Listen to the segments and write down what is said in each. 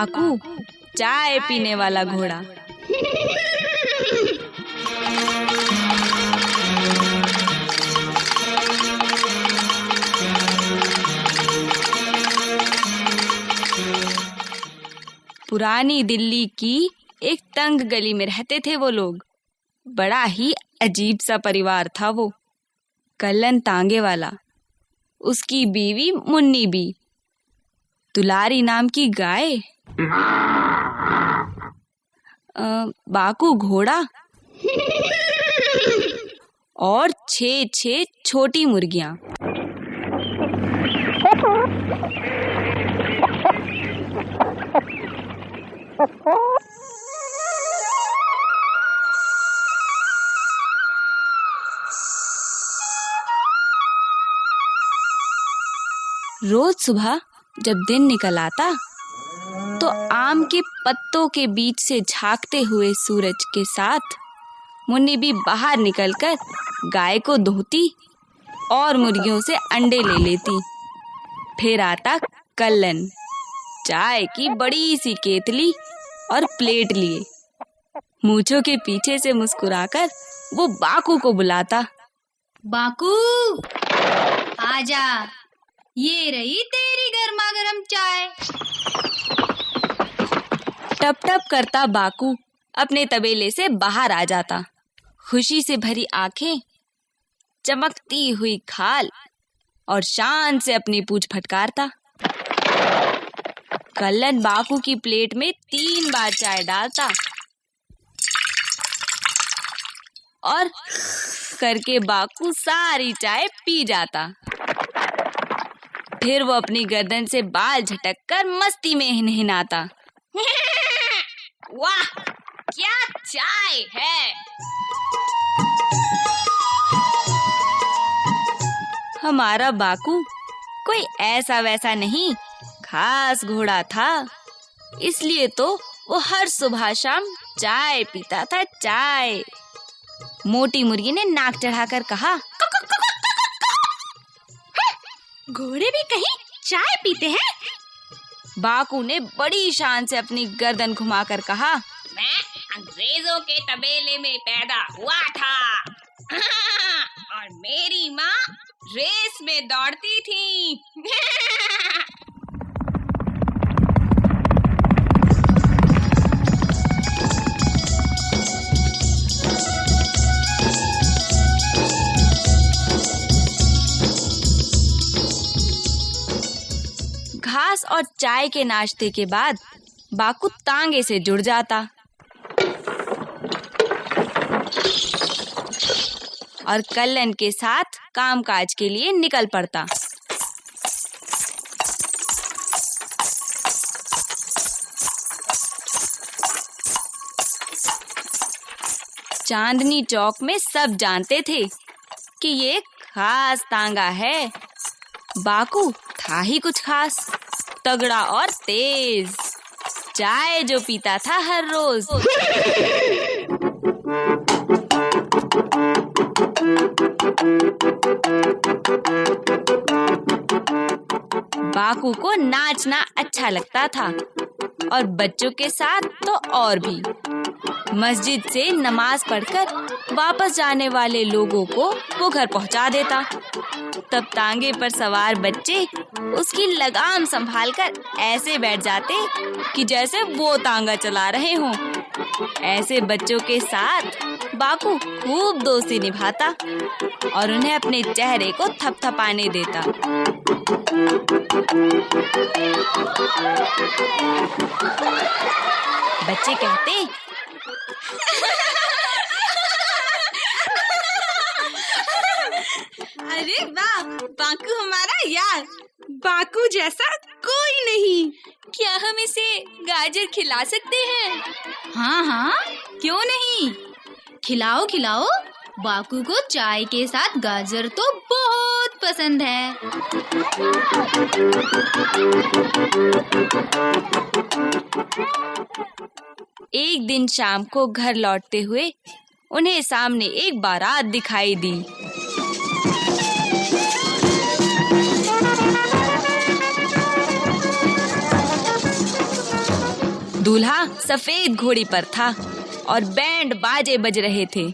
Baku चाय पीने वाला घोड़ा। पुरानी दिल्ली की एक तंग गली में रहते थे वो लोग। बड़ा ही अजीब सा परिवार था वो, कल्लन तांगे वाला। उसकी बीवी मुन्नी भी दुलारी नाम की गाय बाकू घोड़ा? और छह छह छोटी मुर्गियाँ। रोज सुबह जब दिन निकल आता आम के पत्तों के बीच से झांकते हुए सूरज के साथ मुन्नी भी बाहर निकलकर गाय को धोती और मुर्गियों से अंडे ले लेती। फिर आता कल्लन, चाय की बड़ी सी केतली और प्लेट लिए। मूछों के पीछे से मुस्कुराकर वो बाकू को बुलाता। बाकू, आजा, ये रही तेरी गर्मा गर्म चाय। टप टप करता बाकू, अपने तबेले से बाहर आ जाता। खुशी से भरी आँखें, चमकती हुई खाल, और शान से अपनी पूछ फटकारता। कल्लन बाकू की प्लेट में तीन बार चाय डालता, और करके बाकू सारी चाय पी जाता। फिर वो अपनी गर्दन से बाल झटक कर मस्ती में हिनहिनाता। वाह क्या चाय है? हमारा बाकू कोई ऐसा वैसा नहीं खास घोड़ा था। इसलिए तो वो हर सुबह शाम चाय पीता था चाय। मोटी मुर्गी ने नाक चढ़ाकर कहा घोड़े भी कहीं चाय पीते हैं? बाकू ने बड़ी शान से अपनी गर्दन घुमाकर कहा, मैं अंग्रेज़ों के तबेले में पैदा हुआ था। और मेरी माँ रेस में दौड़ती थी। घास और चाय के नाश्ते के बाद बाकू तांगे से जुड़ जाता। और कल्लन के साथ कामकाज के लिए निकल पड़ता। चांदनी चौक में सब जानते थे कि ये खास तांगा है। बाकू था ही कुछ खास। तगड़ा और तेज। चाय जो पीता था हर रोज। बाकू को नाचना अच्छा लगता था। और बच्चों के साथ तो और भी। मस्जिद से नमाज़ पढ़कर वापस जाने वाले लोगों को वो घर पहुँचा देता। तब तांगे पर सवार बच्चे उसकी लगाम संभालकर ऐसे बैठ जाते कि जैसे वो तांगा चला रहे हों। ऐसे बच्चों के साथ बाकू खूब दोस्ती निभाता और उन्हें अपने चेहरे को थपथपाने देता। बच्चे कहते, अरे वाह, बाकू हमारा यार। बाकू जैसा कोई नहीं। क्या हम इसे गाजर खिला सकते हैं? हाँ हाँ क्यों नहीं? खिलाओ खिलाओ। बाकू को चाय के साथ गाजर तो बहुत पसंद है। एक दिन शाम को घर लौटते हुए उन्हें सामने एक बारात दिखाई दी। दूल्हा सफ़ेद घोड़ी पर था और बैंड बाजे बज रहे थे।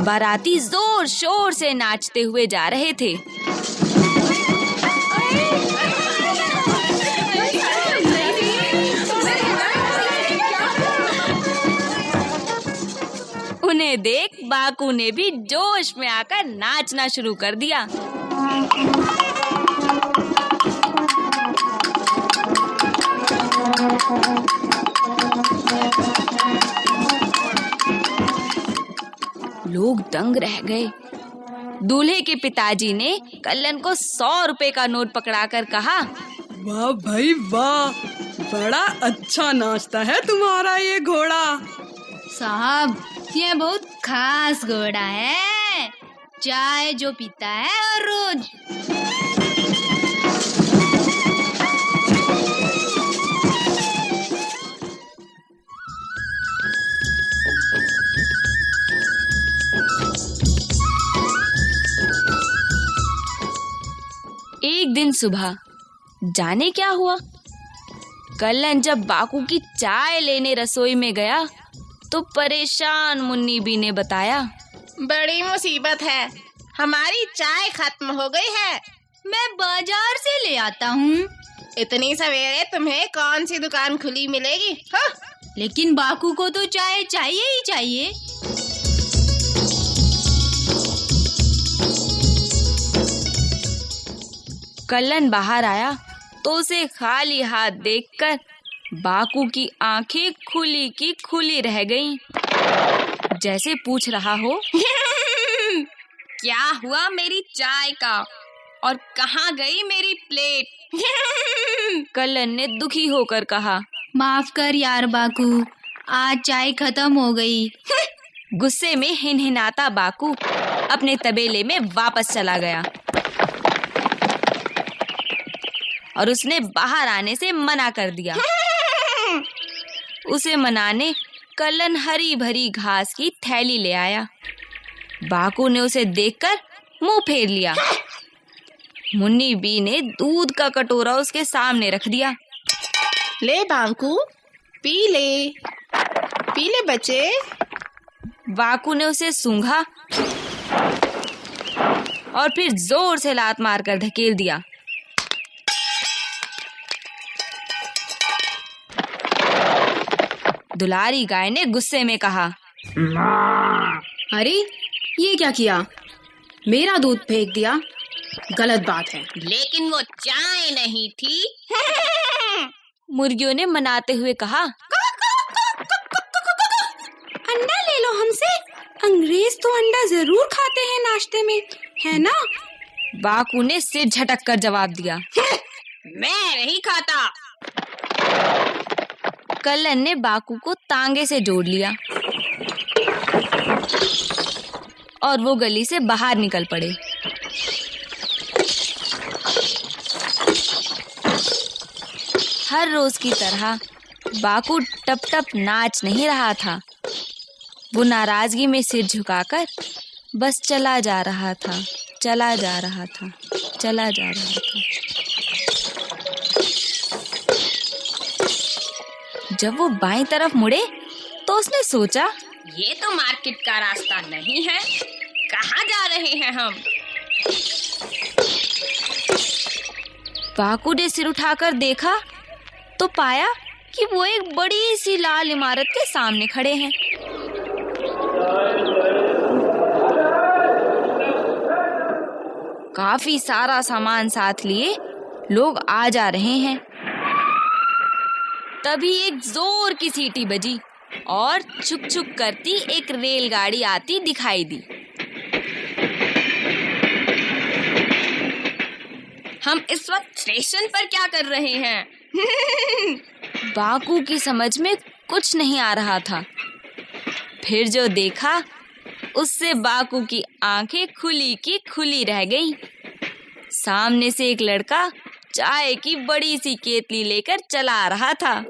बाराती ज़ोर शोर से नाचते हुए जा रहे थे। उन्हें देख बाकू ने भी जोश में आकर नाचना शुरू कर दिया। लोग दंग रह गए। दूल्हे के पिताजी ने कल्लन को सौ रुपए का नोट पकड़ाकर कहा वाह भाई वाह बड़ा अच्छा नाश्ता है तुम्हारा ये घोड़ा। साहब ये बहुत खास घोड़ा है। चाय जो पीता है हर रोज। दिन सुबह। जाने क्या हुआ? कलन जब बाकू की चाय लेने रसोई में गया तो परेशान मुन्नी बी ने बताया बड़ी मुसीबत है। हमारी चाय खत्म हो गई है। मैं बाज़ार से ले आता हूँ। इतनी सवेरे तुम्हें कौन सी दुकान खुली मिलेगी हाँ? लेकिन बाकू को तो चाय चाहिए ही चाहिए। कल्लन बाहर आया तो उसे खाली हाथ देखकर बाकू की आँखें खुली की खुली रह गईं। जैसे पूछ रहा हो क्या हुआ मेरी चाय का? और कहाँ गई मेरी प्लेट? कल्लन ने दुखी होकर कहा माफ़ कर यार बाकू आज चाय खत्म हो गई। गुस्से में हिनहिनाता बाकू अपने तबेले में वापस चला गया। और उसने बाहर आने से मना कर दिया। उसे मनाने कल्लन हरी भरी घास की थैली ले आया। बाकू ने उसे देखकर मुँह फेर लिया। मुन्नी बी ने दूध का कटोरा उसके सामने रख दिया। ले बांकू पी ले। पी ले बच्चे। बाकू ने उसे सूंघा और फिर ज़ोर से लात मारकर धकेल दिया। दुलारी गाय ने गुस्से में कहा अरे ये क्या किया? मेरा दूध फेंक दिया? गलत बात है। लेकिन वो चाय नहीं थी। मुर्गियों ने मनाते हुए कहा अंडा ले लो हमसे। अंग्रेज़ तो अंडा ज़रूर खाते हैं नाश्ते में है ना? बाकू ने सिर झटक कर जवाब दिया मैं नहीं खाता। कल्लन ने बाकू को तांगे से जोड़ लिया। और वो गली से बाहर निकल पड़े। हर रोज की तरह बाकू टप टप नाच नहीं रहा था। वो नाराज़गी में सिर झुकाकर बस चला जा रहा था, चला जा रहा था, चला जा रहा था। जब वो बाईं तरफ़ मुड़े तो उसने सोचा, ये तो मार्केट का रास्ता नहीं है। कहाँ जा रहे हैं हम? बाकू ने सिर उठाकर देखा तो पाया कि वो एक बड़ी सी लाल इमारत के सामने खड़े हैं। काफ़ी सारा सामान साथ लिए, लोग आ जा रहे हैं। तभी एक ज़ोर की सीटी बजी और छुक छुक करती एक रेलगाड़ी आती दिखाई दी। हम इस वक्त स्टेशन पर क्या कर रहे हैं? बाकू की समझ में कुछ नहीं आ रहा था। फिर जो देखा उससे बाकू की आँखें खुली की खुली रह गईं। सामने से एक लड़का चाय की बड़ी सी केतली लेकर चला रहा था।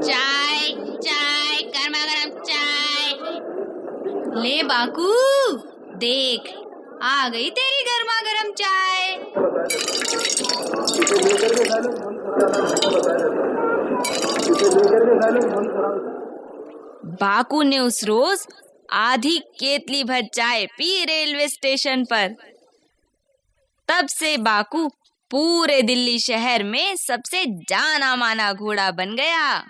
चाय चाय, गर्मा गर्म चाय। ले बाकू, देख, आ गई तेरी गर्मा गर्म चाय। बाकू ने उस रोज आधी केतली भर चाय पी रेलवे स्टेशन पर। तब से बाकू पूरे दिल्ली शहर में सबसे जाना माना घोड़ा बन गया।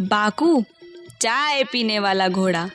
बाकू, चाय पीने वाला घोड़ा।